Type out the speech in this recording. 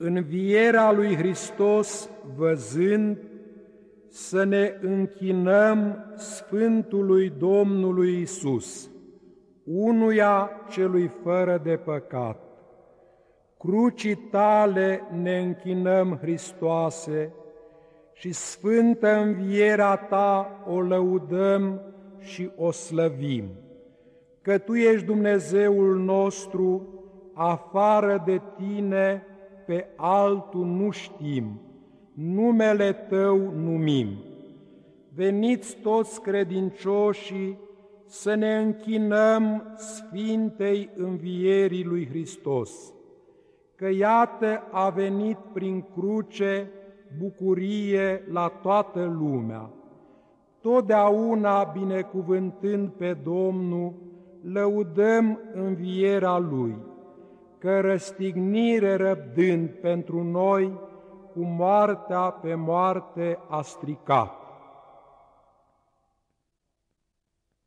Învierea lui Hristos văzând, să ne închinăm Sfântului Domnului Isus, unuia celui fără de păcat. Crucii tale ne închinăm, Hristoase, și sfântă învierea ta o lăudăm și o slăvim, că Tu ești Dumnezeul nostru, afară de Tine pe altul nu știm, numele Tău numim. Veniți toți credincioșii să ne închinăm Sfintei Învierii lui Hristos, că iată a venit prin cruce bucurie la toată lumea. Totdeauna binecuvântând pe Domnul, lăudăm învierea Lui, că răstignire răbdând pentru noi, cu moartea pe moarte a stricat.